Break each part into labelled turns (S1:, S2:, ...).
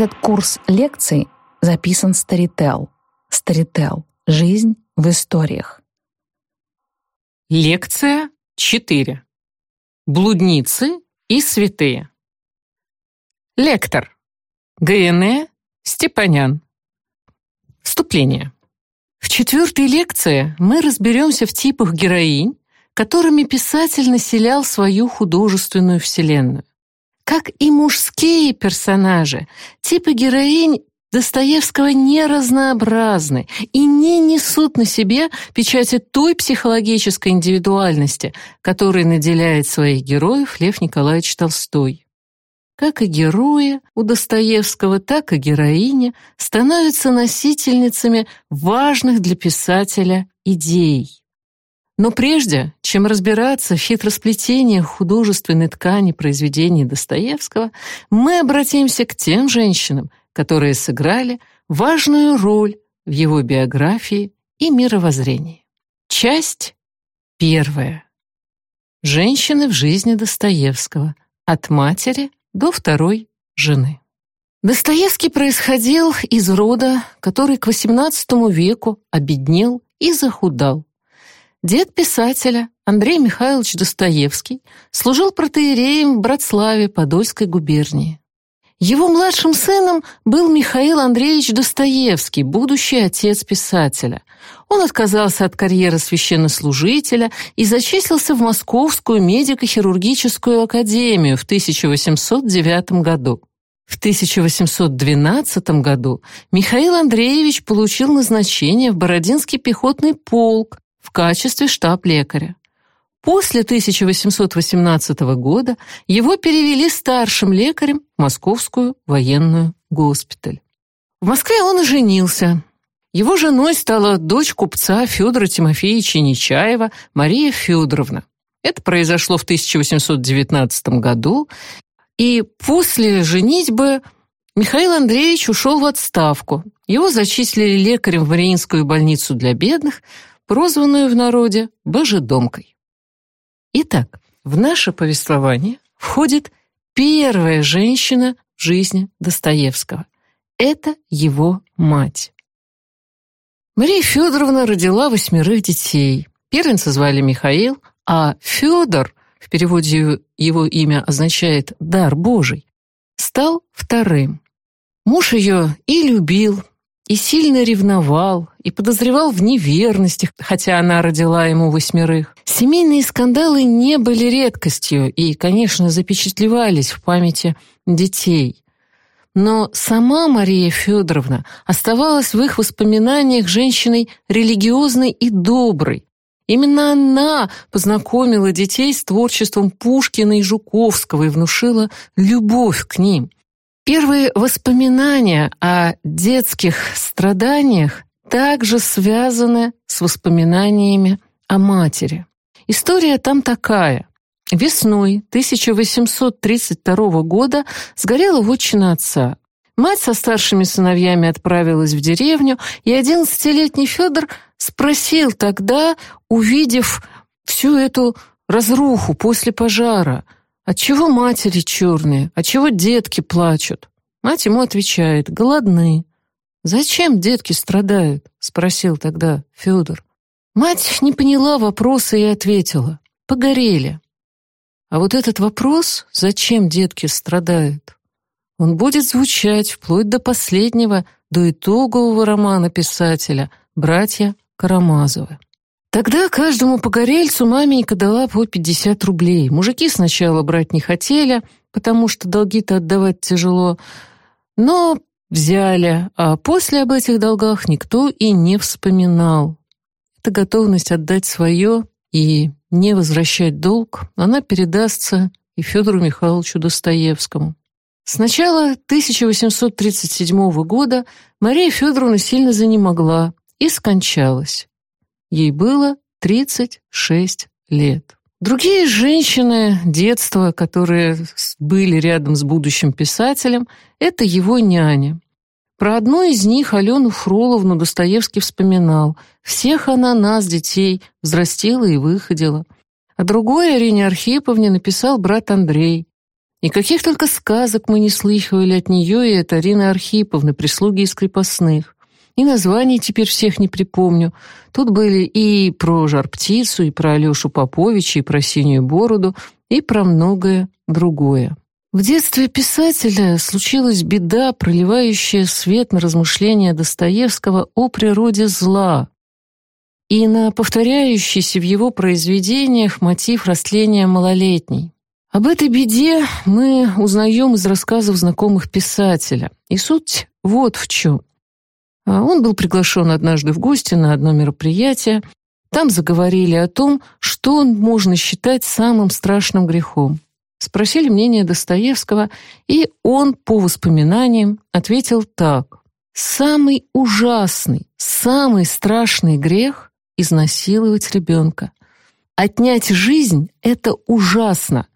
S1: Этот курс лекций записан Storytel. Storytel. Жизнь в историях.
S2: Лекция 4. Блудницы и святые. Лектор. ГНЭ Степанян. Вступление. В четвертой лекции мы разберемся в типах героинь, которыми писатель населял свою художественную вселенную. Как и мужские персонажи, типы героинь Достоевского не разнообразны и не несут на себе печати той психологической индивидуальности, которой наделяет своих героев Лев Николаевич Толстой. Как и герои у Достоевского, так и героини становятся носительницами важных для писателя идей. Но прежде, чем разбираться в хитросплетениях художественной ткани произведений Достоевского, мы обратимся к тем женщинам, которые сыграли важную роль в его биографии и мировоззрении. Часть первая. Женщины в жизни Достоевского. От матери до второй жены. Достоевский происходил из рода, который к XVIII веку обеднел и захудал. Дед писателя Андрей Михайлович Достоевский служил протоиереем в Братславе Подольской губернии. Его младшим сыном был Михаил Андреевич Достоевский, будущий отец писателя. Он отказался от карьеры священнослужителя и зачислился в Московскую медико-хирургическую академию в 1809 году. В 1812 году Михаил Андреевич получил назначение в Бородинский пехотный полк, в качестве штаб-лекаря. После 1818 года его перевели старшим лекарем в Московскую военную госпиталь. В Москве он и женился. Его женой стала дочь купца Федора Тимофеевича Нечаева Мария Федоровна. Это произошло в 1819 году, и после женитьбы Михаил Андреевич ушел в отставку. Его зачислили лекарем в Мариинскую больницу для бедных, прозванную в народе Божедомкой. Итак, в наше повествование входит первая женщина в жизни Достоевского. Это его мать. Мария Федоровна родила восьмерых детей. Первенца звали Михаил, а Федор, в переводе его имя означает «дар Божий», стал вторым. Муж ее и любил, и сильно ревновал, и подозревал в неверности, хотя она родила ему восьмерых. Семейные скандалы не были редкостью и, конечно, запечатлевались в памяти детей. Но сама Мария Федоровна оставалась в их воспоминаниях женщиной религиозной и доброй. Именно она познакомила детей с творчеством Пушкина и Жуковского и внушила любовь к ним – Первые воспоминания о детских страданиях также связаны с воспоминаниями о матери. История там такая. Весной 1832 года сгорела вотчина отца. Мать со старшими сыновьями отправилась в деревню, и одиннадцатилетний Федор спросил тогда, увидев всю эту разруху после пожара – Отчего матери черные? Отчего детки плачут? Мать ему отвечает: голодны. Зачем детки страдают? спросил тогда Федор. Мать не поняла вопроса и ответила: погорели. А вот этот вопрос, зачем детки страдают, он будет звучать вплоть до последнего, до итогового романа писателя «Братья Карамазовы». Тогда каждому погорельцу маменька дала по 50 рублей. Мужики сначала брать не хотели, потому что долги-то отдавать тяжело, но взяли, а после об этих долгах никто и не вспоминал. Эта готовность отдать свое и не возвращать долг, она передастся и Федору Михайловичу Достоевскому. С начала 1837 года Мария Федоровна сильно занемогла и скончалась. Ей было 36 лет. Другие женщины детства, которые были рядом с будущим писателем, это его няня. Про одну из них, Алену Фроловну, Достоевский вспоминал. Всех она нас, детей, взрастила и выходила. А другой Арине Архиповне написал брат Андрей. И каких только сказок мы не слыхивали от нее и от Арины Архиповны, прислуги из крепостных. И названий теперь всех не припомню. Тут были и про жар-птицу, и про Алешу Поповича, и про синюю бороду, и про многое другое. В детстве писателя случилась беда, проливающая свет на размышления Достоевского о природе зла и на повторяющийся в его произведениях мотив растления малолетней. Об этой беде мы узнаем из рассказов знакомых писателя. И суть вот в чем. А он был приглашен однажды в гости на одно мероприятие. Там заговорили о том, что можно считать самым страшным грехом. Спросили мнение Достоевского, и он, по воспоминаниям, ответил так. «Самый ужасный, самый страшный грех — изнасиловать ребенка. Отнять жизнь — это ужасно,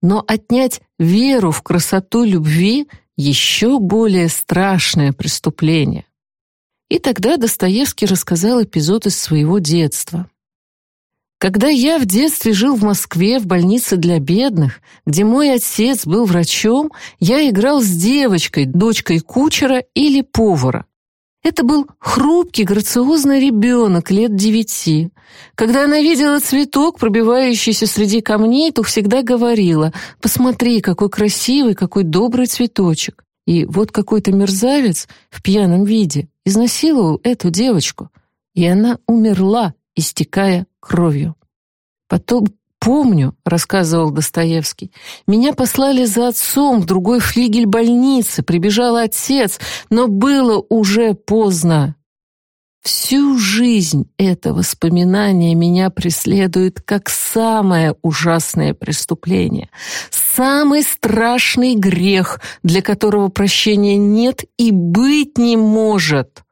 S2: но отнять веру в красоту любви — еще более страшное преступление». И тогда Достоевский рассказал эпизод из своего детства. Когда я в детстве жил в Москве в больнице для бедных, где мой отец был врачом, я играл с девочкой, дочкой кучера или повара. Это был хрупкий, грациозный ребенок лет девяти. Когда она видела цветок, пробивающийся среди камней, то всегда говорила «Посмотри, какой красивый, какой добрый цветочек». И вот какой-то мерзавец в пьяном виде изнасиловал эту девочку, и она умерла, истекая кровью. Потом помню, рассказывал Достоевский, меня послали за отцом в другой флигель больницы, прибежал отец, но было уже поздно. Всю жизнь это воспоминание меня преследует как самое ужасное преступление, самый страшный грех, для которого прощения нет и быть не может.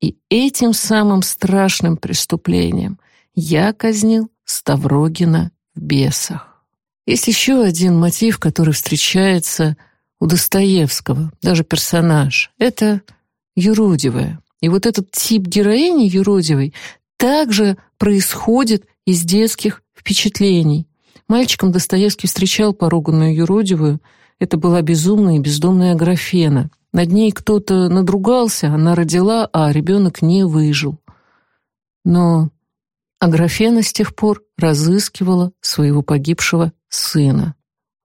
S2: И этим самым страшным преступлением я казнил Ставрогина в «Бесах». Есть еще один мотив, который встречается у Достоевского, даже персонаж. Это юродивая. И вот этот тип героини юродивой также происходит из детских впечатлений. Мальчиком Достоевский встречал поруганную юродивую. Это была безумная и бездомная Аграфена. Над ней кто-то надругался, она родила, а ребенок не выжил. Но Аграфена с тех пор разыскивала своего погибшего сына.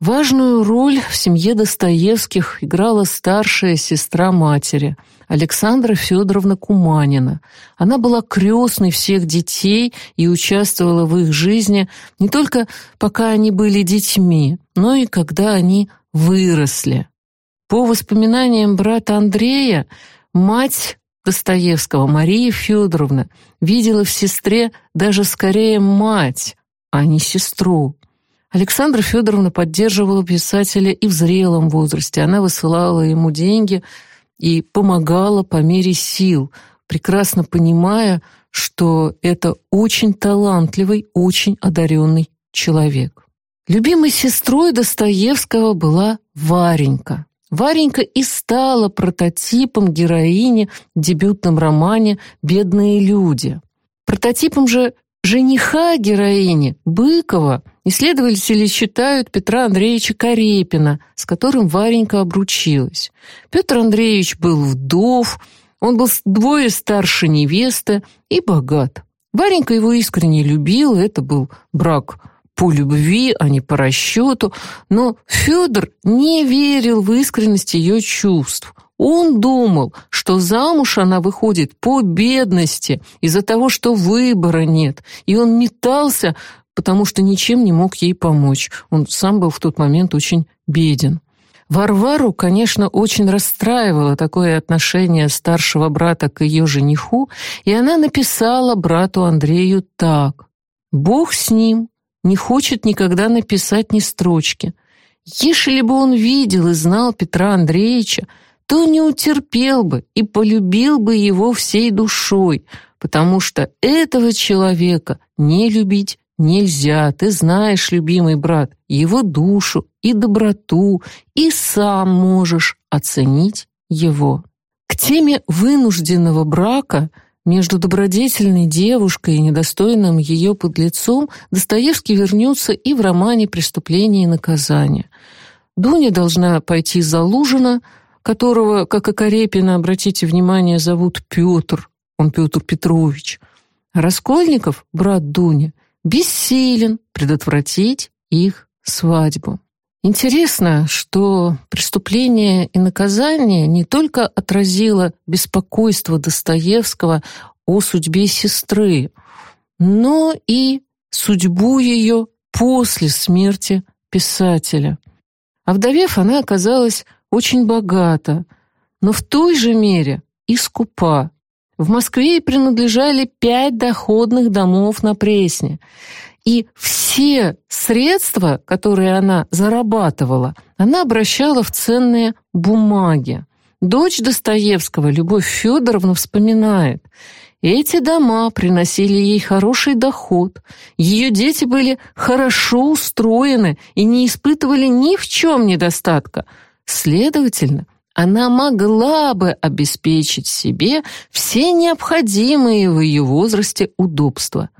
S2: Важную роль в семье Достоевских играла старшая сестра матери, Александра Федоровна Куманина. Она была крестной всех детей и участвовала в их жизни не только пока они были детьми, но и когда они выросли. По воспоминаниям брата Андрея, мать Достоевского Мария Федоровна видела в сестре даже скорее мать, а не сестру. Александра Федоровна поддерживала писателя и в зрелом возрасте. Она высылала ему деньги и помогала по мере сил, прекрасно понимая, что это очень талантливый, очень одаренный человек. Любимой сестрой Достоевского была Варенька. Варенька и стала прототипом героини в дебютном романе «Бедные люди». Прототипом же жениха героини Быкова исследователи считают Петра Андреевича Карепина, с которым Варенька обручилась. Петр Андреевич был вдов, он был двое старше невесты и богат. Варенька его искренне любила, это был брак по любви, а не по расчету, но Федор не верил в искренность ее чувств. Он думал, что замуж она выходит по бедности, из-за того, что выбора нет, и он метался, потому что ничем не мог ей помочь. Он сам был в тот момент очень беден. Варвару, конечно, очень расстраивало такое отношение старшего брата к ее жениху, и она написала брату Андрею так. «Бог с ним, не хочет никогда написать ни строчки. Если бы он видел и знал Петра Андреевича, то не утерпел бы и полюбил бы его всей душой, потому что этого человека не любить нельзя. Ты знаешь, любимый брат, его душу и доброту, и сам можешь оценить его. К теме вынужденного брака между добродетельной девушкой и недостойным ее подлецом Достоевский вернется и в романе «Преступление и наказание». Дуня должна пойти за Лужина, которого, как и Карепина, обратите внимание, зовут Петр, он Петр Петрович. Раскольников, брат Дуня, бессилен предотвратить их свадьбу. Интересно, что преступление и наказание не только отразило беспокойство Достоевского о судьбе сестры, но и судьбу ее после смерти писателя. Овдовев, она оказалась очень богата, но в той же мере и скупа. В Москве ей принадлежали пять доходных домов на Пресне, и все средства, которые она зарабатывала, она обращала в ценные бумаги. Дочь Достоевского, Любовь Федоровна, вспоминает – эти дома приносили ей хороший доход. Ее дети были хорошо устроены и не испытывали ни в чем недостатка. Следовательно, она могла бы обеспечить себе все необходимые в ее возрасте удобства.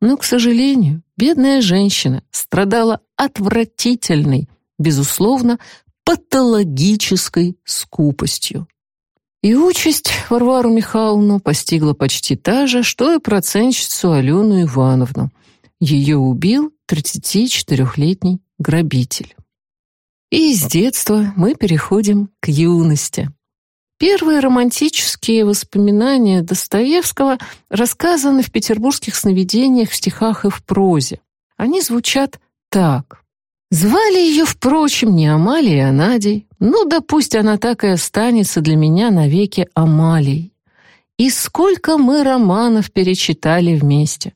S2: Но, к сожалению, бедная женщина страдала отвратительной, безусловно, патологической скупостью. И участь Варвару Михайловну постигла почти та же, что и процентщицу Алену Ивановну. Ее убил 34-летний грабитель. И с детства мы переходим к юности. Первые романтические воспоминания Достоевского рассказаны в петербургских сновидениях в стихах и в прозе. Они звучат так. Звали ее, впрочем, не Амалией, а Надей. Ну да пусть она так и останется для меня навеки Амалией. И сколько мы романов перечитали вместе.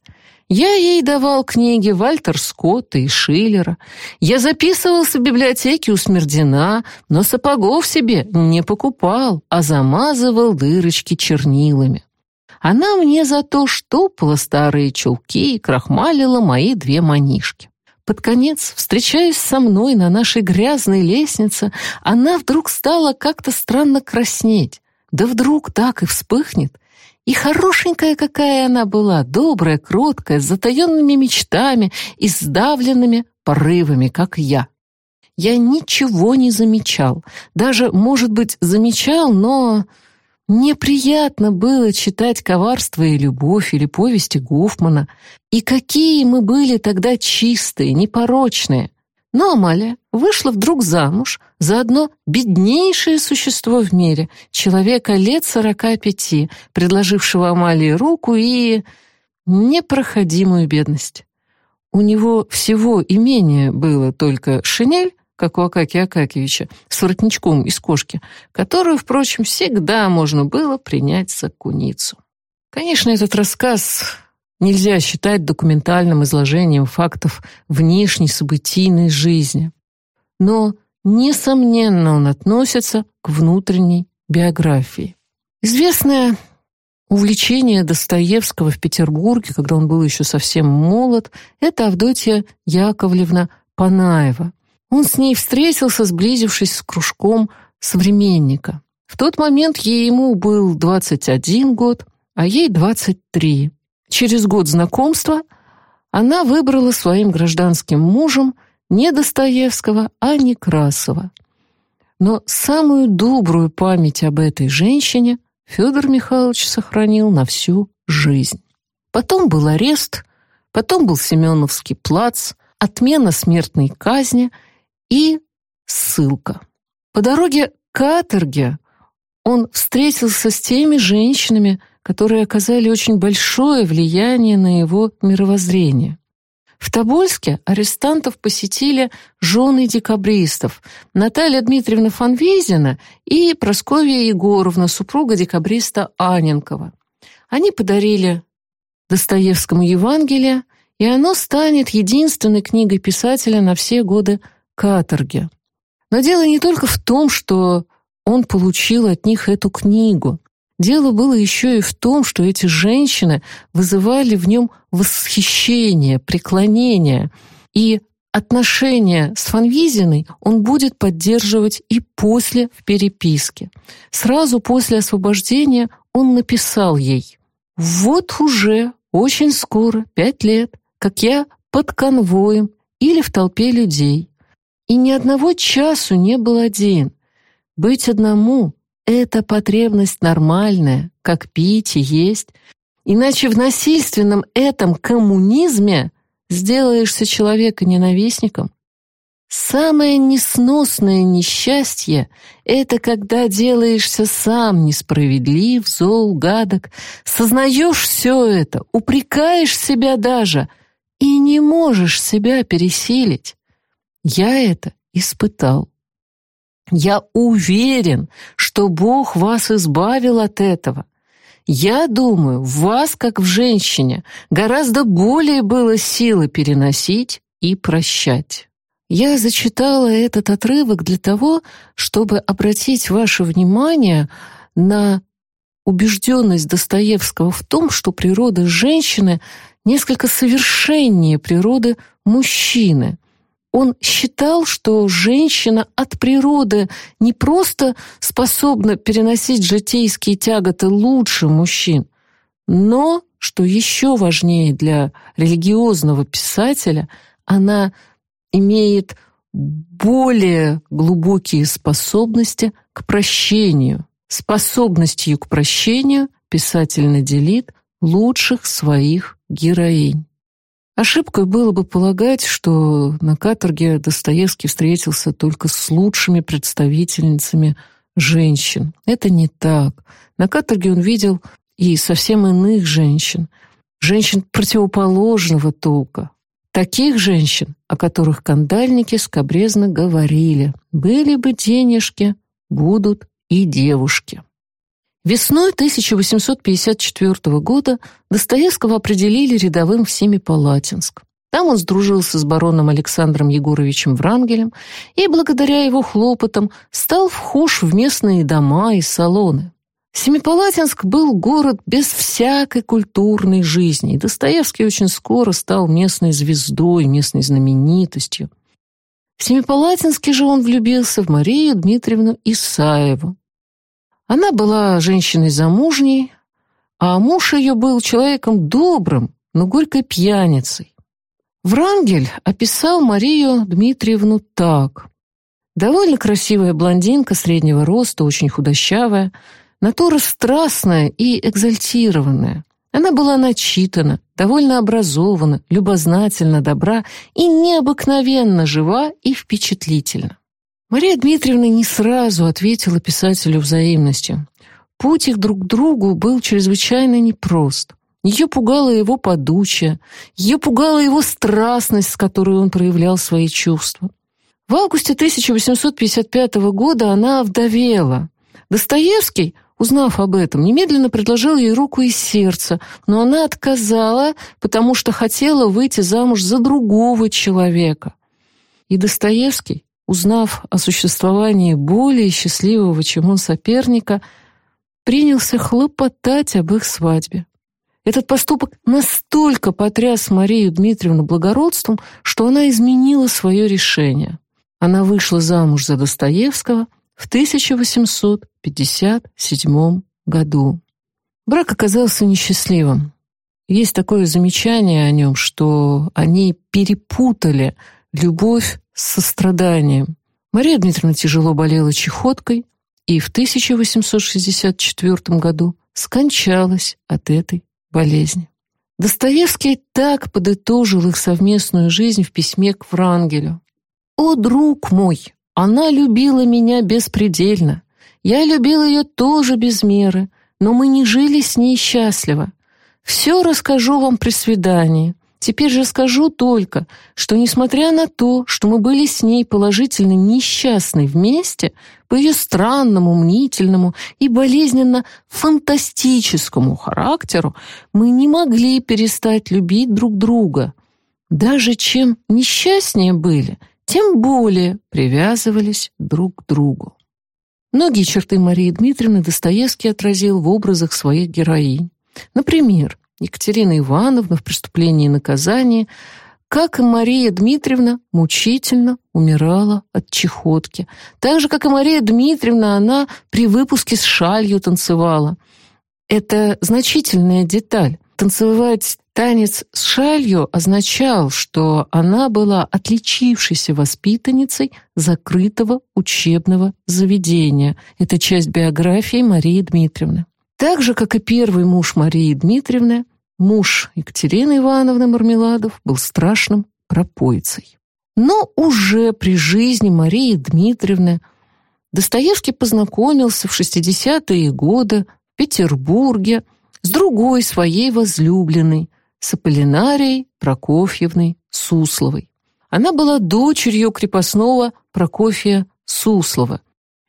S2: Я ей давал книги Вальтер Скотта и Шиллера. Я записывался в библиотеке у Смердина, но сапогов себе не покупал, а замазывал дырочки чернилами. Она мне за то штопала старые чулки и крахмалила мои две манишки. Под конец, встречаясь со мной на нашей грязной лестнице, она вдруг стала как-то странно краснеть. Да вдруг так и вспыхнет. И хорошенькая какая она была, добрая, кроткая, с затаенными мечтами и сдавленными порывами, как я. Я ничего не замечал. Даже, может быть, замечал, но... Мне приятно было читать «Коварство и любовь» или повести Гофмана. И какие мы были тогда чистые, непорочные. Но Амалия вышла вдруг замуж за одно беднейшее существо в мире, человека лет сорока пяти, предложившего Амалии руку и... непроходимую бедность. У него всего имение было только шинель, как у Акакия Акакевича, с воротничком из кошки, которую, впрочем, всегда можно было принять за куницу. Конечно, этот рассказ нельзя считать документальным изложением фактов внешней событийной жизни, но, несомненно, он относится к внутренней биографии. Известное увлечение Достоевского в Петербурге, когда он был еще совсем молод, это Авдотья Яковлевна Панаева, он с ней встретился, сблизившись с кружком современника. В тот момент ему был 21 год, а ей 23. Через год знакомства она выбрала своим гражданским мужем не Достоевского, а Некрасова. Но самую добрую память об этой женщине Федор Михайлович сохранил на всю жизнь. Потом был арест, потом был Семеновский плац, отмена смертной казни — и ссылка. По дороге к каторге он встретился с теми женщинами, которые оказали очень большое влияние на его мировоззрение. В Тобольске арестантов посетили жены декабристов Наталья Дмитриевна Фанвизина и Прасковья Егоровна, супруга декабриста Аненкова. Они подарили Достоевскому Евангелие, и оно станет единственной книгой писателя на все годы каторге. Но дело не только в том, что он получил от них эту книгу. Дело было еще и в том, что эти женщины вызывали в нем восхищение, преклонение, и отношения с Фанвизиной он будет поддерживать и после в переписке. Сразу после освобождения он написал ей «Вот уже очень скоро, пять лет, как я под конвоем или в толпе людей. и ни одного часу не был один. Быть одному — это потребность нормальная, как пить и есть. Иначе в насильственном этом коммунизме сделаешься человека-ненавистником. Самое несносное несчастье — это когда делаешься сам несправедлив, зол, гадок, сознаешь все это, упрекаешь себя даже и не можешь себя пересилить. Я это испытал. Я уверен, что Бог вас избавил от этого. Я думаю, в вас, как в женщине, гораздо более было силы переносить и прощать. Я зачитала этот отрывок для того, чтобы обратить ваше внимание на убежденность Достоевского в том, что природа женщины несколько совершеннее природы мужчины. Он считал, что женщина от природы не просто способна переносить житейские тяготы лучше мужчин, но, что еще важнее для религиозного писателя, она имеет более глубокие способности к прощению. Способностью к прощению писатель наделит лучших своих героинь. Ошибкой было бы полагать, что на каторге Достоевский встретился только с лучшими представительницами женщин. Это не так. На каторге он видел и совсем иных женщин, женщин противоположного толка. Таких женщин, о которых кандальники скобрезно говорили, были бы денежки, будут и девушки. Весной 1854 года Достоевского определили рядовым в Семипалатинск. Там он сдружился с бароном Александром Егоровичем Врангелем и, благодаря его хлопотам, стал вхож в местные дома и салоны. Семипалатинск был город без всякой культурной жизни, и Достоевский очень скоро стал местной звездой, местной знаменитостью. В Семипалатинске же он влюбился в Марию Дмитриевну Исаеву, она была женщиной замужней, а муж ее был человеком добрым, но горькой пьяницей. Врангель описал Марию Дмитриевну так. Довольно красивая блондинка среднего роста, очень худощавая, натура страстная и экзальтированная. Она была начитана, довольно образована, любознательна, добра и необыкновенно жива и впечатлительна. Мария Дмитриевна не сразу ответила писателю взаимностью. Путь их друг к другу был чрезвычайно непрост. Ее пугало его подучие, ее пугала его страстность, с которой он проявлял свои чувства. В августе 1855 года она овдовела. Достоевский, узнав об этом, немедленно предложил ей руку и сердце, но она отказала, потому что хотела выйти замуж за другого человека. И Достоевский, узнав о существовании более счастливого, чем он соперника, принялся хлопотать об их свадьбе. Этот поступок настолько потряс Марию Дмитриевну благородством, что она изменила свое решение. Она вышла замуж за Достоевского в 1857 году. Брак оказался несчастливым. Есть такое замечание о нем, что они перепутали любовь с состраданием. Мария Дмитриевна тяжело болела чехоткой и в 1864 году скончалась от этой болезни. Достоевский так подытожил их совместную жизнь в письме к Врангелю. «О, друг мой, она любила меня беспредельно. Я любил ее тоже без меры, но мы не жили с ней счастливо. Все расскажу вам при свидании. Теперь же скажу только, что несмотря на то, что мы были с ней положительно несчастны вместе, по ее странному, мнительному и болезненно фантастическому характеру, мы не могли перестать любить друг друга. Даже чем несчастнее были, тем более привязывались друг к другу. Многие черты Марии Дмитриевны Достоевский отразил в образах своих героинь. Например, Екатерина Ивановна в «Преступлении и наказании», как и Мария Дмитриевна, мучительно умирала от чехотки. Так же, как и Мария Дмитриевна, она при выпуске с шалью танцевала. Это значительная деталь. Танцевать Танец с шалью означал, что она была отличившейся воспитанницей закрытого учебного заведения. Это часть биографии Марии Дмитриевны. Так же, как и первый муж Марии Дмитриевны, муж Екатерины Ивановны Мармеладов был страшным пропойцей. Но уже при жизни Марии Дмитриевны Достоевский познакомился в 60-е годы в Петербурге с другой своей возлюбленной, с Аполлинарией Прокофьевной Сусловой. Она была дочерью крепостного Прокофия Суслова,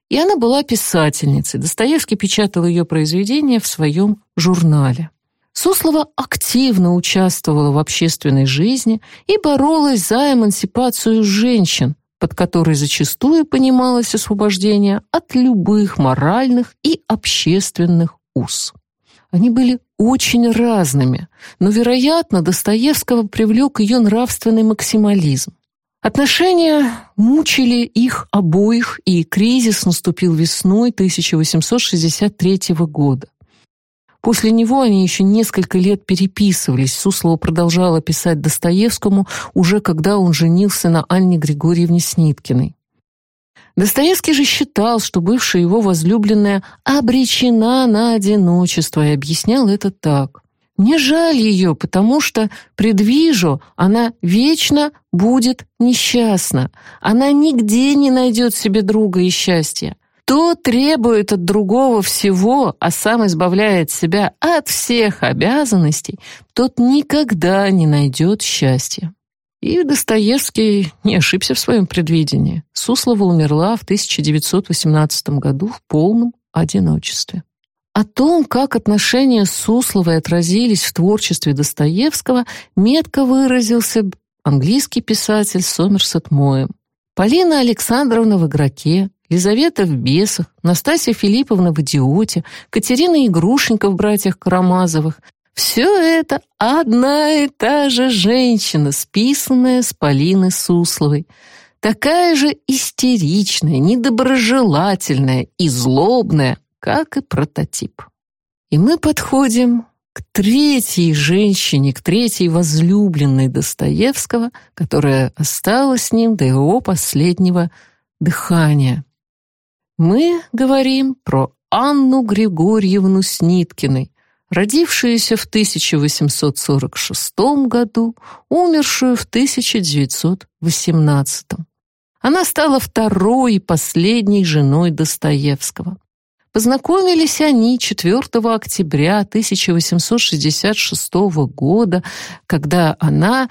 S2: и она была писательницей. Достоевский печатал ее произведения в своем журнале. Суслова активно участвовала в общественной жизни и боролась за эмансипацию женщин, под которой зачастую понималось освобождение от любых моральных и общественных уз. Они были очень разными, но, вероятно, Достоевского привлек ее нравственный максимализм. Отношения мучили их обоих, и кризис наступил весной 1863 года. После него они еще несколько лет переписывались. Суслова продолжала писать Достоевскому, уже когда он женился на Анне Григорьевне Сниткиной. Достоевский же считал, что бывшая его возлюбленная обречена на одиночество и объяснял это так. «Мне жаль ее, потому что, предвижу, она вечно будет несчастна. Она нигде не найдет себе друга и счастья. Кто требует от другого всего, а сам избавляет себя от всех обязанностей, тот никогда не найдет счастья. И Достоевский не ошибся в своем предвидении. Суслова умерла в 1918 году в полном одиночестве. О том, как отношения Сусловой отразились в творчестве Достоевского, метко выразился английский писатель Сомерсет Моэм. Полина Александровна в «Игроке», Лизавета в «Бесах», Настасья Филипповна в «Идиоте», Катерина Игрушенька в «Братьях Карамазовых». Все это одна и та же женщина, списанная с Полины Сусловой. Такая же истеричная, недоброжелательная и злобная, как и прототип. И мы подходим к третьей женщине, к третьей возлюбленной Достоевского, которая осталась с ним до его последнего дыхания. Мы говорим про Анну Григорьевну Сниткиной, родившуюся в 1846 году, умершую в 1918. Она стала второй и последней женой Достоевского. Познакомились они 4 октября 1866 года, когда она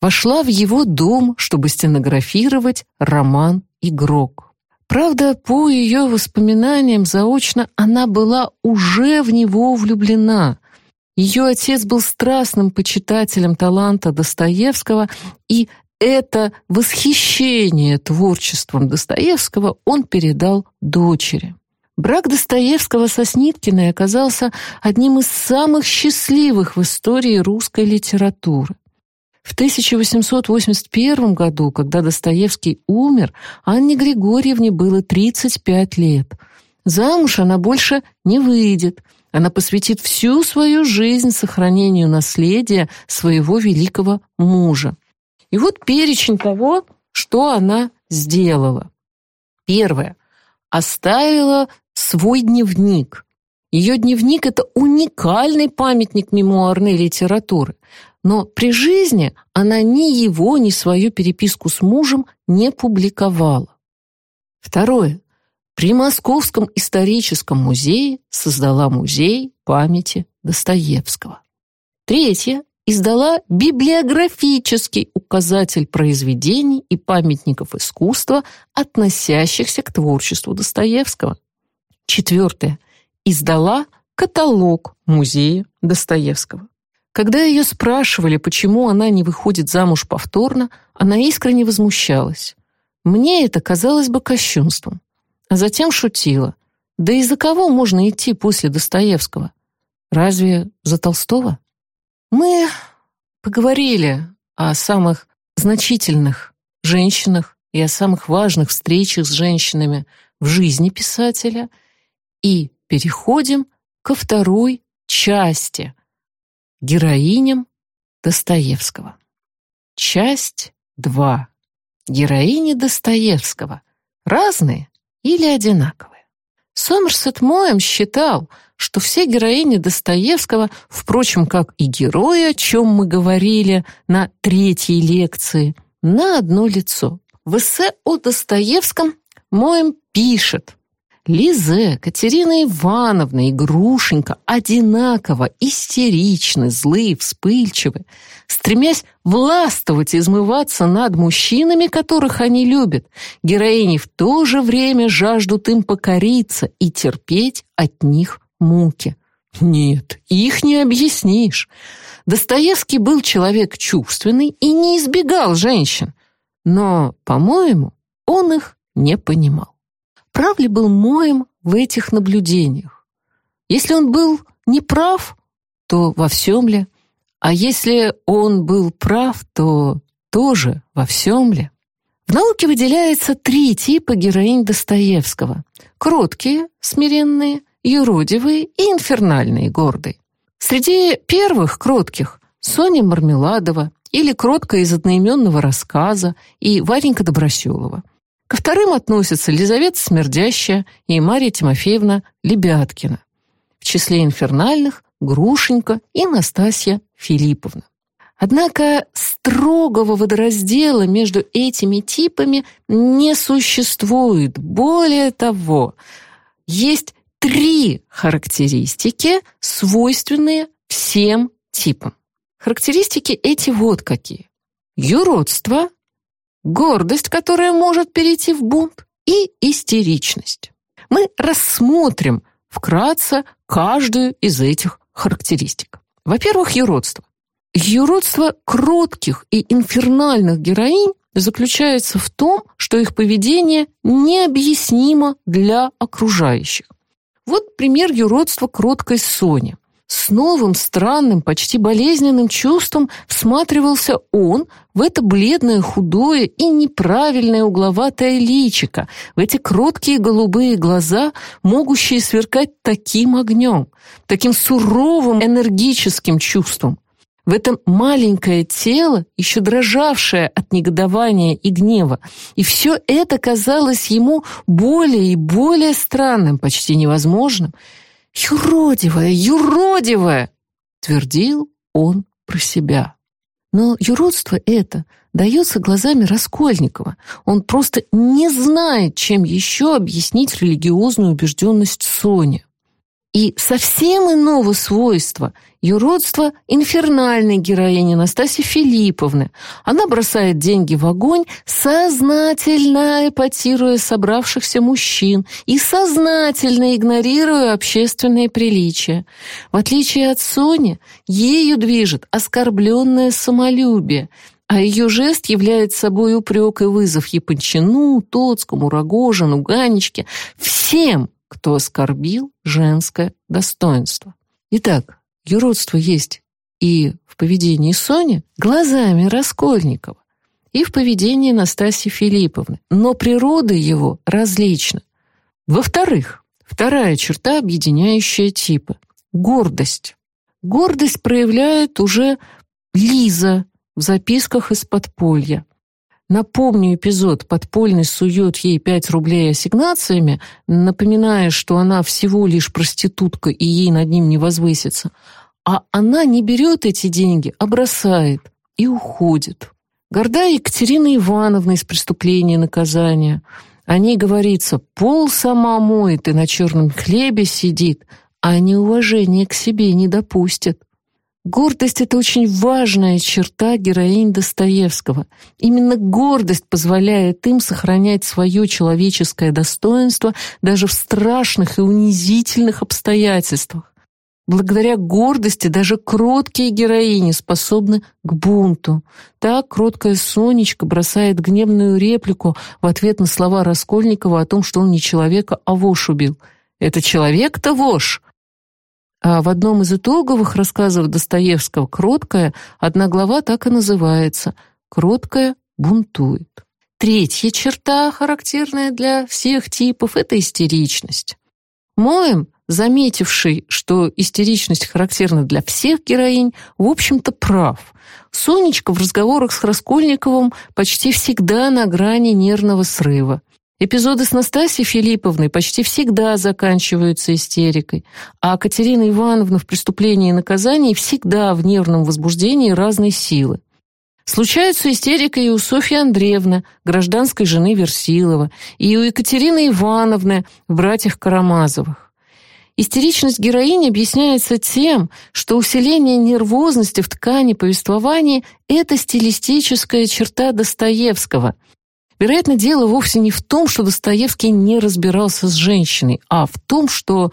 S2: вошла в его дом, чтобы стенографировать роман «Игрок». Правда, по ее воспоминаниям заочно она была уже в него влюблена. Ее отец был страстным почитателем таланта Достоевского, и это восхищение творчеством Достоевского он передал дочери. Брак Достоевского со Сниткиной оказался одним из самых счастливых в истории русской литературы. В 1881 году, когда Достоевский умер, Анне Григорьевне было 35 лет. Замуж она больше не выйдет. Она посвятит всю свою жизнь сохранению наследия своего великого мужа. И вот перечень того, что она сделала. Первое. Оставила свой дневник. Ее дневник — это уникальный памятник мемуарной литературы но при жизни она ни его, ни свою переписку с мужем не публиковала. Второе. При Московском историческом музее создала музей памяти Достоевского. Третье. Издала библиографический указатель произведений и памятников искусства, относящихся к творчеству Достоевского. Четвертое. Издала каталог музея Достоевского. Когда ее спрашивали, почему она не выходит замуж повторно, она искренне возмущалась. Мне это казалось бы кощунством. А затем шутила. Да и за кого можно идти после Достоевского? Разве за Толстого? Мы поговорили о самых значительных женщинах и о самых важных встречах с женщинами в жизни писателя и переходим ко второй части – героиням Достоевского. Часть 2. Героини Достоевского. Разные или одинаковые? Сомерсет Моэм считал, что все героини Достоевского, впрочем, как и герои, о чем мы говорили на третьей лекции, на одно лицо. В эссе о Достоевском Моем пишет. Лизе, Катерина Ивановна и Грушенька одинаково истеричны, злые, вспыльчивы, стремясь властвовать и измываться над мужчинами, которых они любят. Героини в то же время жаждут им покориться и терпеть от них муки. Нет, их не объяснишь. Достоевский был человек чувственный и не избегал женщин. Но, по-моему, он их не понимал. Прав ли был Моем в этих наблюдениях? Если он был неправ, то во всем ли? А если он был прав, то тоже во всем ли? В науке выделяется три типа героинь Достоевского. Кроткие, смиренные, юродивые и инфернальные, гордые. Среди первых кротких Соня Мармеладова или кротка из одноименного рассказа и Варенька Доброселова. Ко вторым относятся Лизавета Смердящая и Мария Тимофеевна Лебяткина. В числе инфернальных – Грушенька и Настасья Филипповна. Однако строгого водораздела между этими типами не существует. Более того, есть три характеристики, свойственные всем типам. Характеристики эти вот какие. Юродство, гордость, которая может перейти в бунт, и истеричность. Мы рассмотрим вкратце каждую из этих характеристик. Во-первых, юродство. Юродство кротких и инфернальных героинь заключается в том, что их поведение необъяснимо для окружающих. Вот пример юродства кроткой Сони. С новым, странным, почти болезненным чувством всматривался он в это бледное, худое и неправильное угловатое личико, в эти кроткие голубые глаза, могущие сверкать таким огнем, таким суровым энергическим чувством. В этом маленькое тело, еще дрожавшее от негодования и гнева, и все это казалось ему более и более странным, почти невозможным, «Юродивая, юродивая!» — твердил он про себя. Но юродство это дается глазами Раскольникова. Он просто не знает, чем еще объяснить религиозную убежденность Сони. И совсем иного свойства юродство инфернальной героини Настасьи Филипповны. Она бросает деньги в огонь, сознательно эпатируя собравшихся мужчин и сознательно игнорируя общественные приличия. В отличие от Сони, ею движет оскорбленное самолюбие, а ее жест является собой упрек и вызов Япончину, Тоцкому, Рогожину, Ганечке, всем, кто оскорбил женское достоинство. Итак, юродство есть и в поведении Сони глазами Раскольникова, и в поведении Настасьи Филипповны, но природа его различна. Во-вторых, вторая черта, объединяющая типы — гордость. Гордость проявляет уже Лиза в записках из подполья. Напомню эпизод. Подпольный сует ей 5 рублей ассигнациями, напоминая, что она всего лишь проститутка и ей над ним не возвысится. А она не берет эти деньги, а бросает и уходит. Горда Екатерина Ивановна из «Преступления и наказания». О ней говорится «пол сама моет и на черном хлебе сидит», а неуважение к себе не допустит. Гордость — это очень важная черта героинь Достоевского. Именно гордость позволяет им сохранять свое человеческое достоинство даже в страшных и унизительных обстоятельствах. Благодаря гордости даже кроткие героини способны к бунту. Так кроткая Сонечка бросает гневную реплику в ответ на слова Раскольникова о том, что он не человека, а вошь убил. «Это человек-то вошь!» А в одном из итоговых рассказов Достоевского «Кроткая» одна глава так и называется «Кроткая бунтует». Третья черта, характерная для всех типов, это истеричность. Моем заметивший, что истеричность характерна для всех героинь, в общем-то прав. Сонечка в разговорах с Раскольниковым почти всегда на грани нервного срыва. Эпизоды с Настасьей Филипповной почти всегда заканчиваются истерикой, а Катерина Ивановна в «Преступлении и наказании» всегда в нервном возбуждении разной силы. Случается истерика и у Софьи Андреевны, гражданской жены Версилова, и у Екатерины Ивановны в «Братьях Карамазовых». Истеричность героини объясняется тем, что усиление нервозности в ткани повествования – это стилистическая черта Достоевского. Вероятно, дело вовсе не в том, что Достоевский не разбирался с женщиной, а в том, что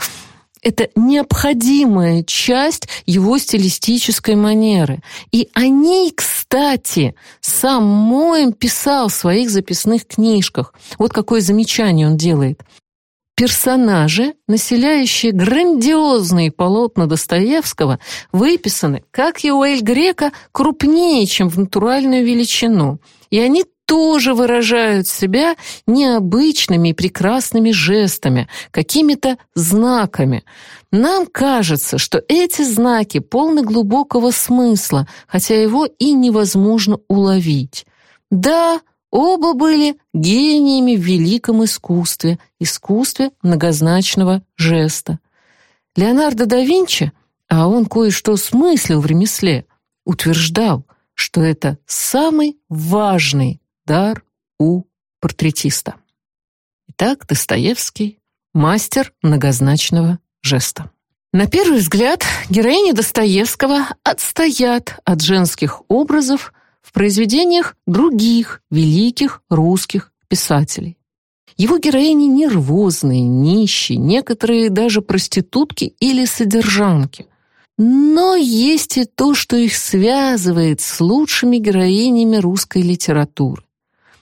S2: это необходимая часть его стилистической манеры. И о ней, кстати, сам Моем писал в своих записных книжках. Вот какое замечание он делает. Персонажи, населяющие грандиозные полотна Достоевского, выписаны, как и у Эль Грека, крупнее, чем в натуральную величину. И они тоже выражают себя необычными прекрасными жестами, какими-то знаками. Нам кажется, что эти знаки полны глубокого смысла, хотя его и невозможно уловить. Да, оба были гениями в великом искусстве, искусстве многозначного жеста. Леонардо да Винчи, а он кое-что смыслил в ремесле, утверждал, что это самый важный дар у портретиста. Итак, Достоевский — мастер многозначного жеста. На первый взгляд, героини Достоевского отстоят от женских образов в произведениях других великих русских писателей. Его героини нервозные, нищие, некоторые даже проститутки или содержанки. Но есть и то, что их связывает с лучшими героинями русской литературы.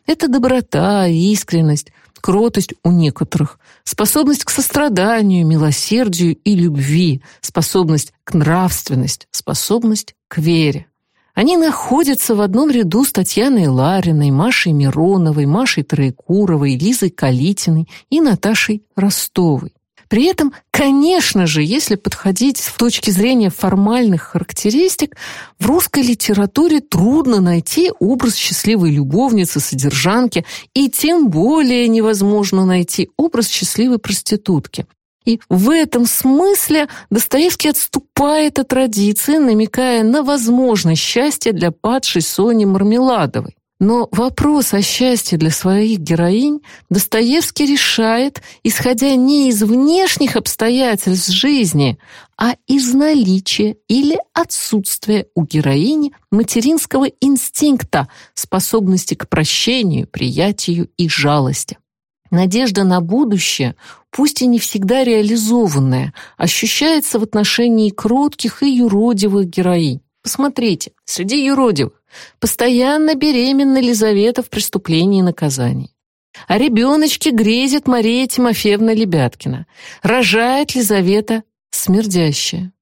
S2: Это доброта, искренность, кротость у некоторых, способность к состраданию, милосердию и любви, способность к нравственности, способность к вере. Они находятся в одном ряду с Татьяной Лариной, Машей Мироновой, Машей Троекуровой, Лизой Калитиной и Наташей Ростовой. При этом, конечно же, если подходить с точки зрения формальных характеристик, в русской литературе трудно найти образ счастливой любовницы, содержанки, и тем более невозможно найти образ счастливой проститутки. И в этом смысле Достоевский отступает от традиции, намекая на возможность счастья для падшей Сони Мармеладовой. Но вопрос о счастье для своих героинь Достоевский решает, исходя не из внешних обстоятельств жизни, а из наличия или отсутствия у героини материнского инстинкта, способности к прощению, приятию и жалости. Надежда на будущее, пусть и не всегда реализованная, ощущается в отношении кротких и юродивых героинь. Посмотрите, среди юродивых Постоянно беременна Лизавета в преступлении и наказании. О ребеночке грезит Мария Тимофеевна Лебяткина. Рожает Лизавета смердящая.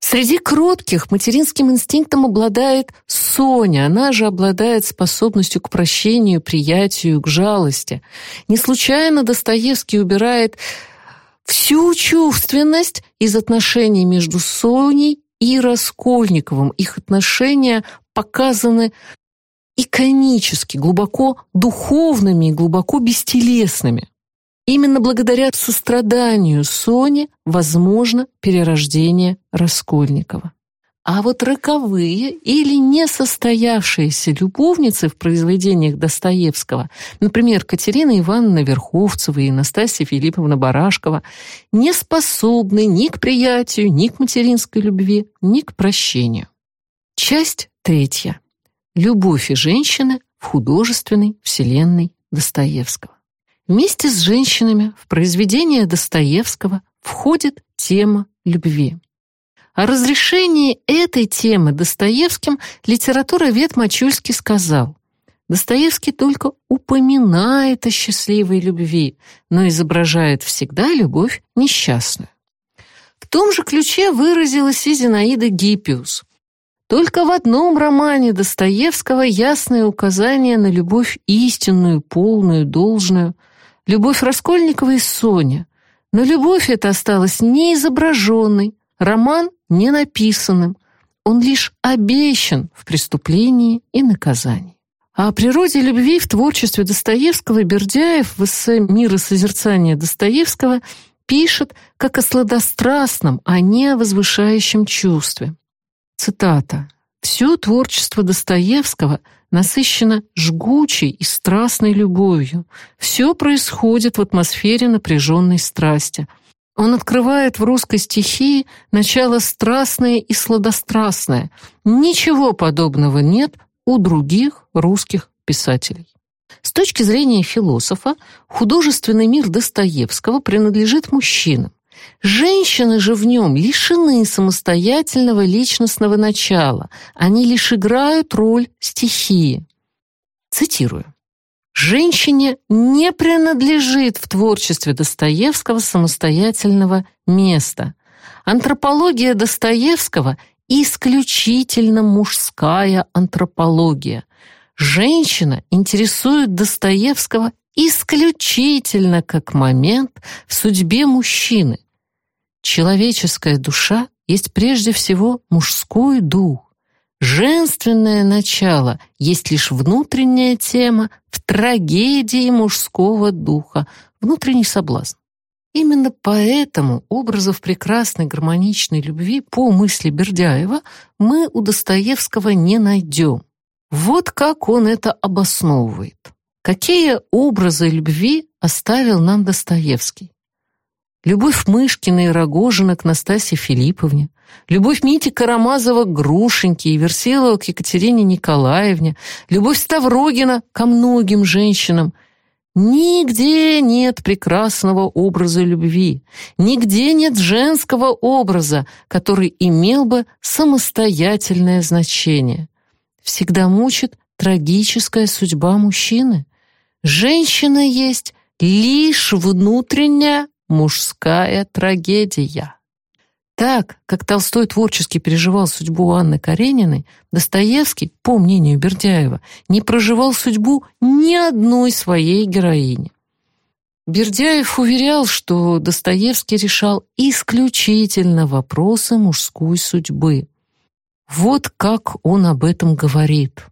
S2: Среди кротких материнским инстинктом обладает Соня, она же обладает способностью к прощению, приятию, к жалости. Не случайно Достоевский убирает всю чувственность из отношений между Соней и Раскольниковым. Их отношения показаны иконически, глубоко духовными и глубоко бестелесными. Именно благодаря состраданию Сони возможно перерождение Раскольникова. А вот роковые или несостоявшиеся любовницы в произведениях Достоевского, например, Катерина Ивановна Верховцева и Настасья Филипповна Барашкова, не способны ни к приятию, ни к материнской любви, ни к прощению. Часть третья. Любовь и женщины в художественной вселенной Достоевского. Вместе с женщинами в произведение Достоевского входит тема любви. О разрешении этой темы Достоевским литературовед Мачульский сказал, Достоевский только упоминает о счастливой любви, но изображает всегда любовь несчастную. В том же ключе выразилась и Зинаида Гиппиус – только в одном романе Достоевского ясное указание на любовь истинную, полную, должную. Любовь Раскольникова и Соня. Но любовь эта осталась не изображенной, роман не написанным, он лишь обещан в преступлении и наказании. А о природе любви в творчестве Достоевского Бердяев в эссе «Миросозерцание Достоевского» пишет как о сладострастном, а не о возвышающем чувстве. Цитата. «Все творчество Достоевского насыщено жгучей и страстной любовью. Все происходит в атмосфере напряженной страсти. Он открывает в русской стихии начало страстное и сладострастное. Ничего подобного нет у других русских писателей. С точки зрения философа, художественный мир Достоевского принадлежит мужчинам. Женщины же в нем лишены самостоятельного личностного начала, они лишь играют роль стихии. Цитирую. Женщине не принадлежит в творчестве Достоевского самостоятельного места. Антропология Достоевского исключительно мужская антропология. Женщина интересует Достоевского исключительно как момент в судьбе мужчины. Человеческая душа есть прежде всего мужской дух. Женственное начало есть лишь внутренняя тема в трагедии мужского духа, внутренний соблазн. Именно поэтому образов прекрасной гармоничной любви по мысли Бердяева мы у Достоевского не найдем. Вот как он это обосновывает. Какие образы любви оставил нам Достоевский? Любовь Мышкина и Рогожина к Настасье Филипповне, любовь Мити Карамазова к Грушеньке и Версилова к Екатерине Николаевне, любовь Ставрогина ко многим женщинам. Нигде нет прекрасного образа любви, нигде нет женского образа, который имел бы самостоятельное значение. Всегда мучит трагическая судьба мужчины. Женщина есть лишь внутренняя Мужская трагедия. Так, как Толстой творчески переживал судьбу Анны Карениной, Достоевский, по мнению Бердяева, не проживал судьбу ни одной своей героини. Бердяев уверял, что Достоевский решал исключительно вопросы мужской судьбы. Вот как он об этом говорит.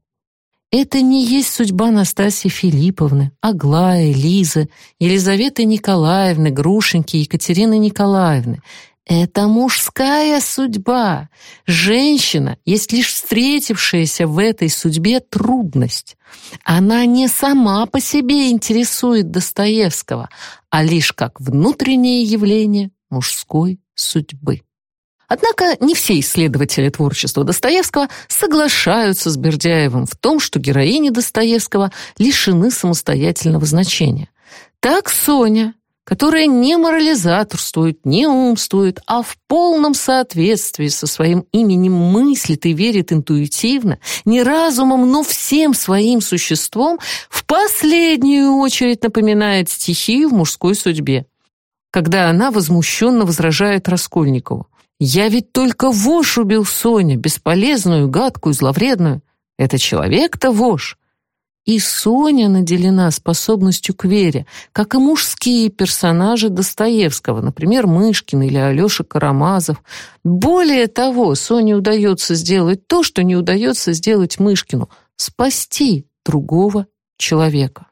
S2: Это не есть судьба Настасьи Филипповны, Аглаи, Лизы, Елизаветы Николаевны, Грушеньки, Екатерины Николаевны. Это мужская судьба. Женщина есть лишь встретившаяся в этой судьбе трудность. Она не сама по себе интересует Достоевского, а лишь как внутреннее явление мужской судьбы. Однако не все исследователи творчества Достоевского соглашаются с Бердяевым в том, что героини Достоевского лишены самостоятельного значения. Так Соня, которая не морализаторствует, не умствует, а в полном соответствии со своим именем мыслит и верит интуитивно, не разумом, но всем своим существом, в последнюю очередь напоминает стихию в мужской судьбе, когда она возмущенно возражает Раскольникову. Я ведь только вошь убил Соня, бесполезную, гадкую, зловредную. Это человек-то вошь. И Соня наделена способностью к вере, как и мужские персонажи Достоевского, например, Мышкин или Алеша Карамазов. Более того, Соне удается сделать то, что не удается сделать Мышкину — спасти другого человека.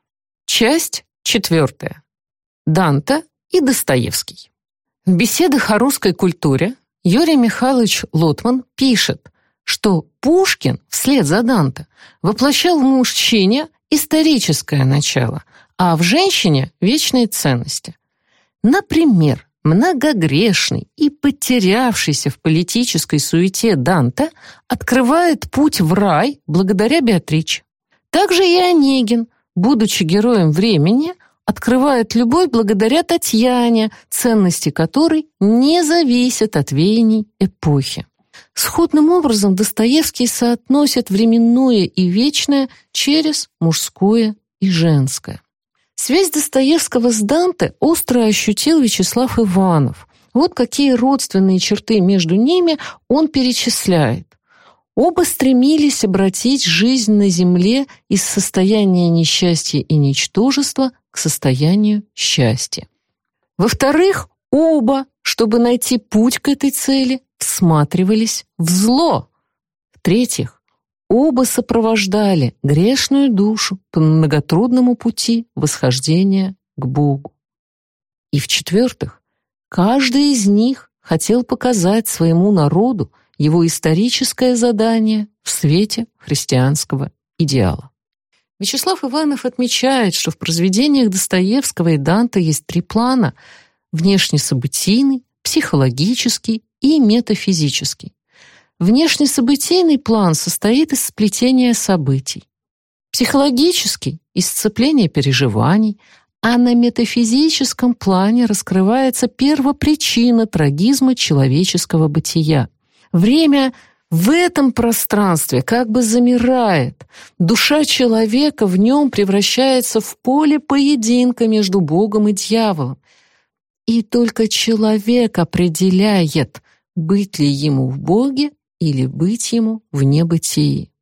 S2: Часть четвертая. Данте и Достоевский. В беседах о русской культуре Юрий Михайлович Лотман пишет, что Пушкин вслед за Данте воплощал в мужчине историческое начало, а в женщине — вечные ценности. Например, многогрешный и потерявшийся в политической суете Данте открывает путь в рай благодаря Беатриче. Также и Онегин, будучи героем времени, открывает любовь благодаря Татьяне, ценности которой не зависят от веяний эпохи. Сходным образом Достоевский соотносит временное и вечное через мужское и женское. Связь Достоевского с Данте остро ощутил Вячеслав Иванов. Вот какие родственные черты между ними он перечисляет. Оба стремились обратить жизнь на земле из состояния несчастья и ничтожества к состоянию счастья. Во-вторых, Оба, чтобы найти путь к этой цели, всматривались в зло. В-третьих, оба сопровождали грешную душу по многотрудному пути восхождения к Богу. И в-четвертых, каждый из них хотел показать своему народу его историческое задание в свете христианского идеала. Вячеслав Иванов отмечает, что в произведениях Достоевского и Данте есть три плана — внешнесобытийный, психологический и метафизический. Внешнесобытийный план состоит из сплетения событий. Психологический — из сцепления переживаний, а на метафизическом плане раскрывается первопричина трагизма человеческого бытия. Время в этом пространстве как бы замирает. Душа человека в нем превращается в поле поединка между Богом и дьяволом. И только человек определяет, быть ли ему в Боге или быть ему в небытии.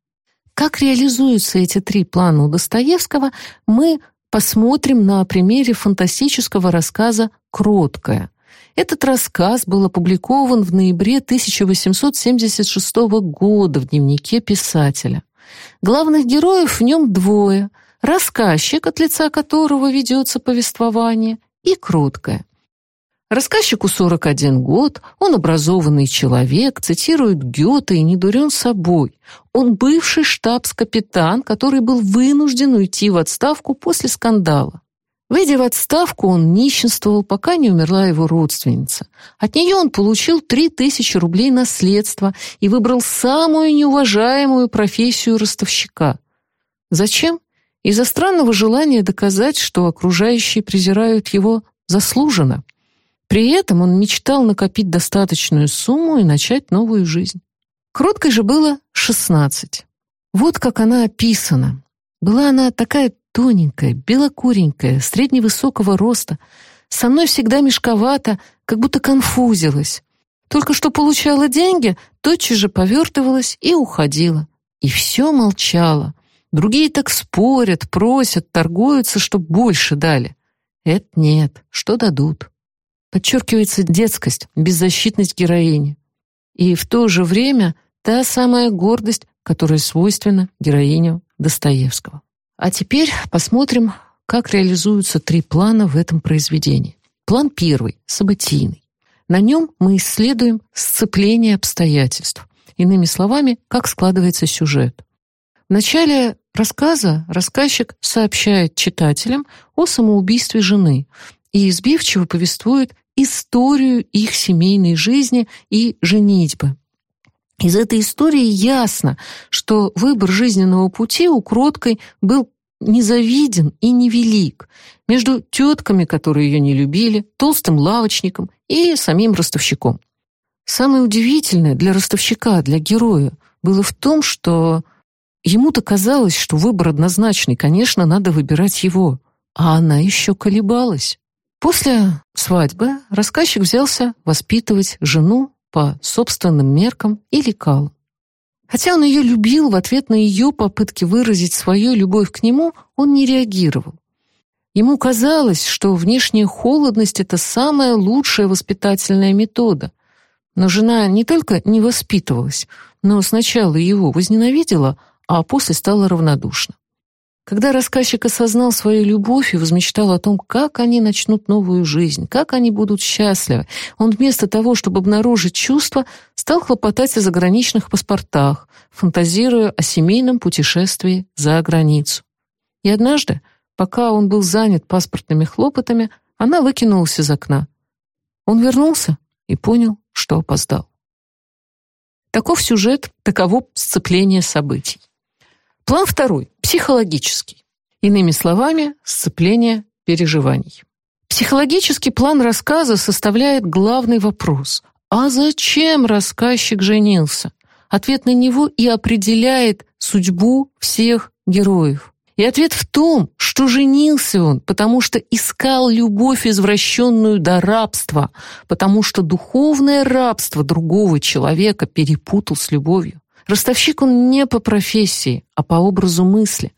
S2: Как реализуются эти три плана у Достоевского, мы посмотрим на примере фантастического рассказа «Кроткая», этот рассказ был опубликован в ноябре 1876 года в дневнике писателя. Главных героев в нем двое — рассказчик, от лица которого ведется повествование, и кроткая. Рассказчику 41 год, он образованный человек, цитирует Гёте и не дурен собой. Он бывший штабс-капитан, который был вынужден уйти в отставку после скандала. Выйдя в отставку, он нищенствовал, пока не умерла его родственница. От нее он получил три тысячи рублей наследства и выбрал самую неуважаемую профессию ростовщика. Зачем? Из-за странного желания доказать, что окружающие презирают его заслуженно. При этом он мечтал накопить достаточную сумму и начать новую жизнь. Кроткой же было шестнадцать. Вот как она описана. Была она такая тоненькая, белокуренькая, средневысокого роста. Со мной всегда мешковато, как будто конфузилась. Только что получала деньги, тотчас же повертывалась и уходила. И все молчала. Другие так спорят, просят, торгуются, чтоб больше дали. Это нет, что дадут. Подчеркивается детскость, беззащитность героини. И в то же время та самая гордость, которая свойственна героиню Достоевского. А теперь посмотрим, как реализуются три плана в этом произведении. План первый — событийный. На нем мы исследуем сцепление обстоятельств. Иными словами, как складывается сюжет. В начале рассказа рассказчик сообщает читателям о самоубийстве жены и избивчиво повествует историю их семейной жизни и женитьбы. Из этой истории ясно, что выбор жизненного пути у Кроткой был незавиден и невелик между тетками, которые ее не любили, толстым лавочником и самим ростовщиком. Самое удивительное для ростовщика, для героя, было в том, что ему-то казалось, что выбор однозначный, конечно, надо выбирать его, а она еще колебалась. После свадьбы рассказчик взялся воспитывать жену по собственным меркам и лекал. Хотя он ее любил, в ответ на ее попытки выразить свою любовь к нему, он не реагировал. Ему казалось, что внешняя холодность — это самая лучшая воспитательная метода. Но жена не только не воспитывалась, но сначала его возненавидела, а после стала равнодушна. Когда рассказчик осознал свою любовь и возмечтал о том, как они начнут новую жизнь, как они будут счастливы, он вместо того, чтобы обнаружить чувства, стал хлопотать о заграничных паспортах, фантазируя о семейном путешествии за границу. И однажды, пока он был занят паспортными хлопотами, она выкинулась из окна. Он вернулся и понял, что опоздал. Таков сюжет, таково сцепление событий. План второй — психологический. Иными словами, сцепление переживаний. Психологический план рассказа составляет главный вопрос. А зачем рассказчик женился? Ответ на него и определяет судьбу всех героев. И ответ в том, что женился он, потому что искал любовь, извращенную до рабства, потому что духовное рабство другого человека перепутал с любовью. Ростовщик он не по профессии, а по образу мысли.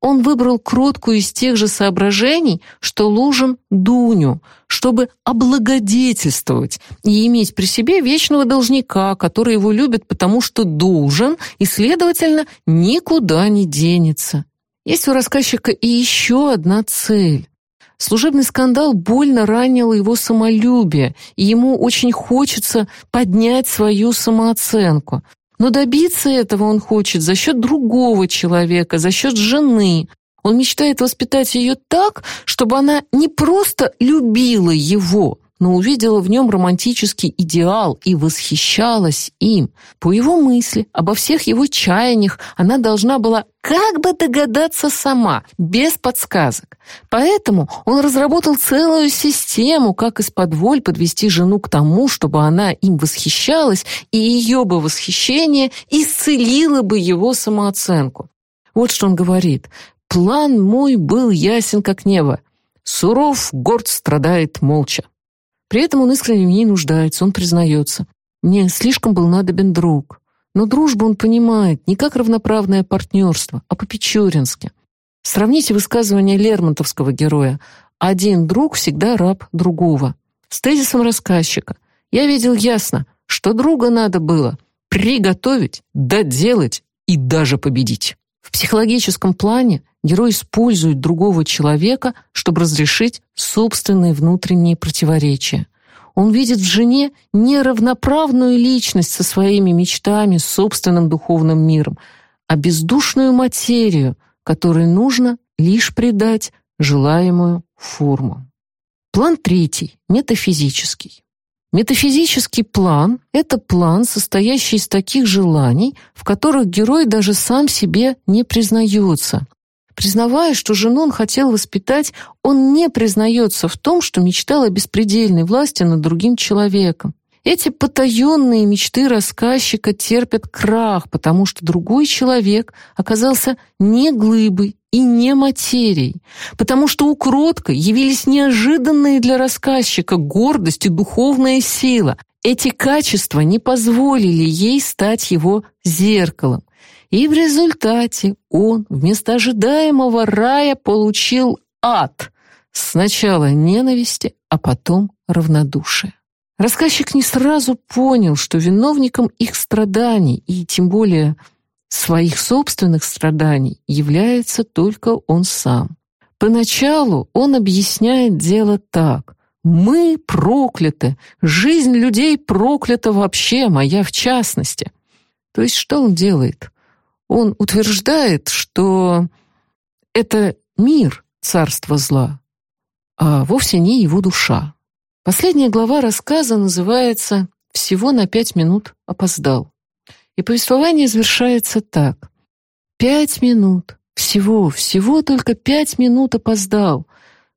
S2: он выбрал кроткую из тех же соображений, что Лужин Дуню, чтобы облагодетельствовать и иметь при себе вечного должника, который его любит, потому что должен и, следовательно, никуда не денется. Есть у рассказчика и еще одна цель. Служебный скандал больно ранил его самолюбие, и ему очень хочется поднять свою самооценку. Но добиться этого он хочет за счет другого человека, за счет жены. Он мечтает воспитать ее так, чтобы она не просто любила его, но увидела в нем романтический идеал и восхищалась им. По его мысли, обо всех его чаяниях она должна была как бы догадаться сама, без подсказок. Поэтому он разработал целую систему, как из-под воль подвести жену к тому, чтобы она им восхищалась, и ее бы восхищение исцелило бы его самооценку. Вот что он говорит. «План мой был ясен, как небо. Суров, горд, страдает молча. При этом он искренне в ней нуждается, он признается. Мне слишком был надобен друг. Но дружбу он понимает не как равноправное партнерство, а по-печорински. Сравните высказывание Лермонтовского героя «Один друг всегда раб другого» с тезисом рассказчика. Я видел ясно, что друга надо было приготовить, доделать и даже победить. В психологическом плане герой использует другого человека, чтобы разрешить собственные внутренние противоречия. Он видит в жене неравноправную личность со своими мечтами, собственным духовным миром, а бездушную материю, которой нужно лишь придать желаемую форму. План третий, метафизический. Метафизический план — это план, состоящий из таких желаний, в которых герой даже сам себе не признается. Признавая, что жену он хотел воспитать, он не признается в том, что мечтал о беспредельной власти над другим человеком. Эти потаенные мечты рассказчика терпят крах, потому что другой человек оказался не глыбой и не материей, потому что у Кротко явились неожиданные для рассказчика гордость и духовная сила. Эти качества не позволили ей стать его зеркалом. И в результате он вместо ожидаемого рая получил ад. Сначала ненависти, а потом равнодушие. Рассказчик не сразу понял, что виновником их страданий и тем более своих собственных страданий является только он сам. Поначалу он объясняет дело так. «Мы прокляты, жизнь людей проклята вообще, моя в частности». То есть что он делает? Он утверждает, что это мир царства зла, а вовсе не его душа. Последняя глава рассказа называется «Всего на пять минут опоздал». И повествование завершается так. «Пять минут. Всего, всего только пять минут опоздал.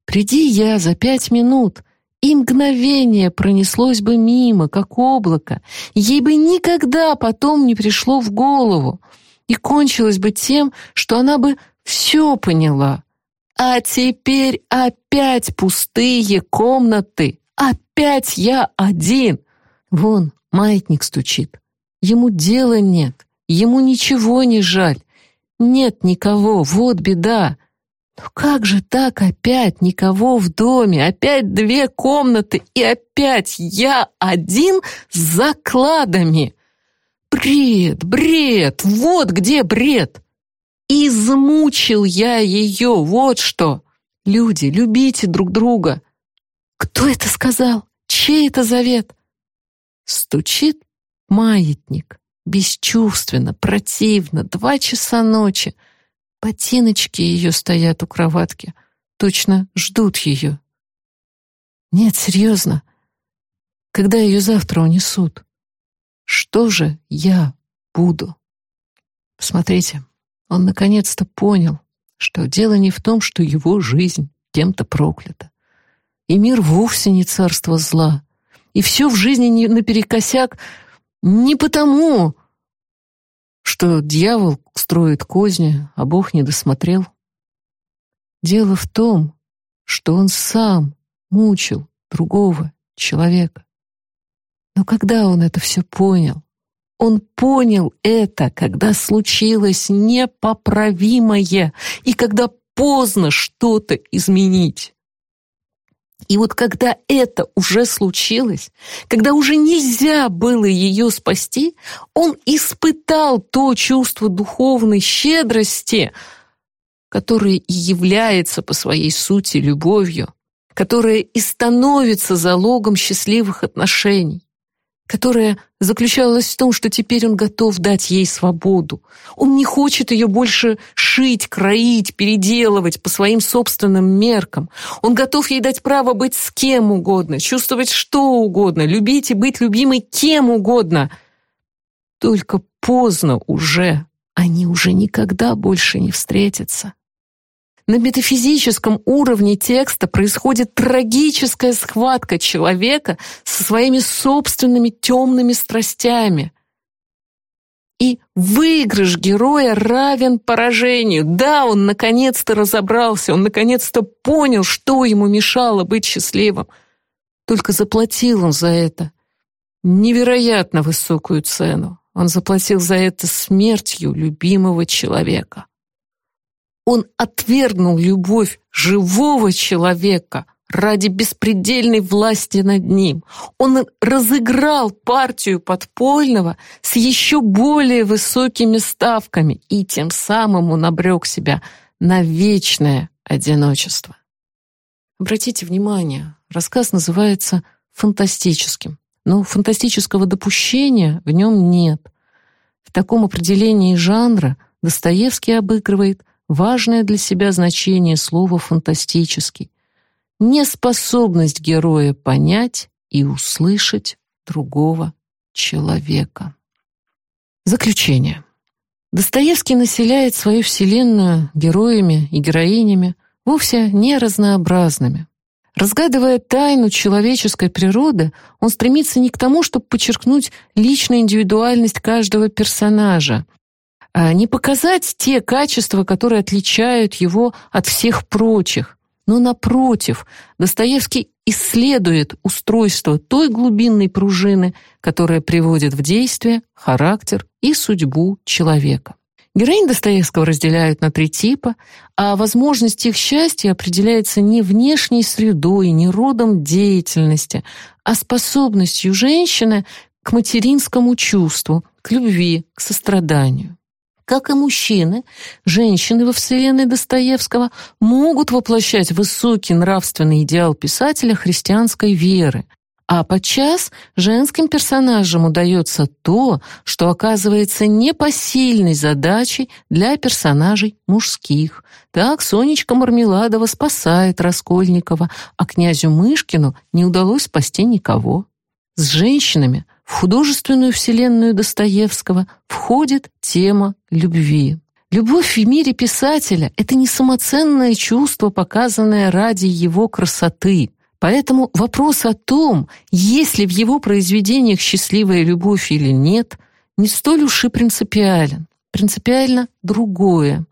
S2: Приди я за пять минут». И мгновение пронеслось бы мимо, как облако. Ей бы никогда потом не пришло в голову. И кончилось бы тем, что она бы все поняла. А теперь опять пустые комнаты. Опять я один. Вон, маятник стучит. Ему дела нет, ему ничего не жаль. Нет никого, вот беда. Но как же так опять никого в доме, опять две комнаты и опять я один с закладами? Бред, бред, вот где бред. Измучил я ее, вот что. Люди, любите друг друга. Кто это сказал? Чей это завет? Стучит Маятник. Бесчувственно, противно, два часа ночи. Ботиночки ее стоят у кроватки. Точно ждут ее. Нет, серьезно. Когда ее завтра унесут? Что же я буду? Посмотрите, он наконец-то понял, что дело не в том, что его жизнь кем-то проклята. И мир вовсе не царство зла. И все в жизни не наперекосяк не потому, что дьявол строит козни, а Бог не досмотрел. Дело в том, что он сам мучил другого человека. Но когда он это все понял, Он понял это, когда случилось непоправимое и когда поздно что-то изменить. И вот когда это уже случилось, когда уже нельзя было ее спасти, он испытал то чувство духовной щедрости, которое и является по своей сути любовью, которое и становится залогом счастливых отношений которая заключалась в том, что теперь он готов дать ей свободу. Он не хочет ее больше шить, кроить, переделывать по своим собственным меркам. Он готов ей дать право быть с кем угодно, чувствовать что угодно, любить и быть любимой кем угодно. Только поздно уже, они уже никогда больше не встретятся. На метафизическом уровне текста происходит трагическая схватка человека со своими собственными темными страстями. И выигрыш героя равен поражению. Да, он наконец-то разобрался, он наконец-то понял, что ему мешало быть счастливым. Только заплатил он за это невероятно высокую цену. Он заплатил за это смертью любимого человека. Он отвергнул любовь живого человека ради беспредельной власти над ним. Он разыграл партию подпольного с еще более высокими ставками и тем самым он обрек себя на вечное одиночество. Обратите внимание, рассказ называется фантастическим, но фантастического допущения в нем нет. В таком определении жанра Достоевский обыгрывает важное для себя значение слова «фантастический», неспособность героя понять и услышать другого человека. Заключение. Достоевский населяет свою вселенную героями и героинями, вовсе не разнообразными. Разгадывая тайну человеческой природы, он стремится не к тому, чтобы подчеркнуть личную индивидуальность каждого персонажа, не показать те качества, которые отличают его от всех прочих. Но напротив, Достоевский исследует устройство той глубинной пружины, которая приводит в действие характер и судьбу человека. Героинь Достоевского разделяют на три типа, а возможность их счастья определяется не внешней средой, не родом деятельности, а способностью женщины к материнскому чувству, к любви, к состраданию. Как и мужчины, женщины во вселенной Достоевского могут воплощать высокий нравственный идеал писателя христианской веры, а подчас женским персонажам удается то, что оказывается непосильной задачей для персонажей мужских. Так Сонечка Мармеладова спасает Раскольникова, а князю Мышкину не удалось спасти никого. С женщинами в художественную вселенную Достоевского входит тема любви. Любовь в мире писателя — это не самоценное чувство, показанное ради его красоты. Поэтому вопрос о том, есть ли в его произведениях счастливая любовь или нет, не столь уж и принципиален. Принципиально другое.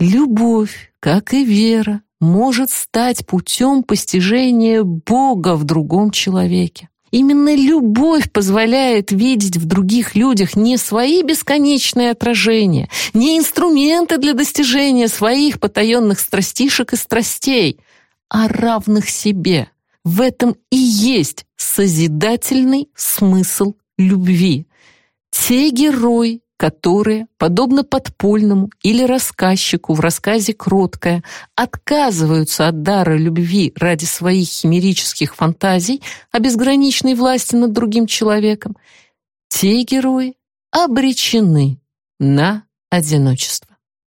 S2: Любовь, как и вера, может стать путем постижения Бога в другом человеке. Именно любовь позволяет видеть в других людях не свои бесконечные отражения, не инструменты для достижения своих потаенных страстишек и страстей, а равных себе. В этом и есть созидательный смысл любви. Те герои, которые, подобно подпольному или рассказчику в рассказе «Кроткая», отказываются от дара любви ради своих химерических фантазий о безграничной власти над другим человеком, те герои обречены на одиночество.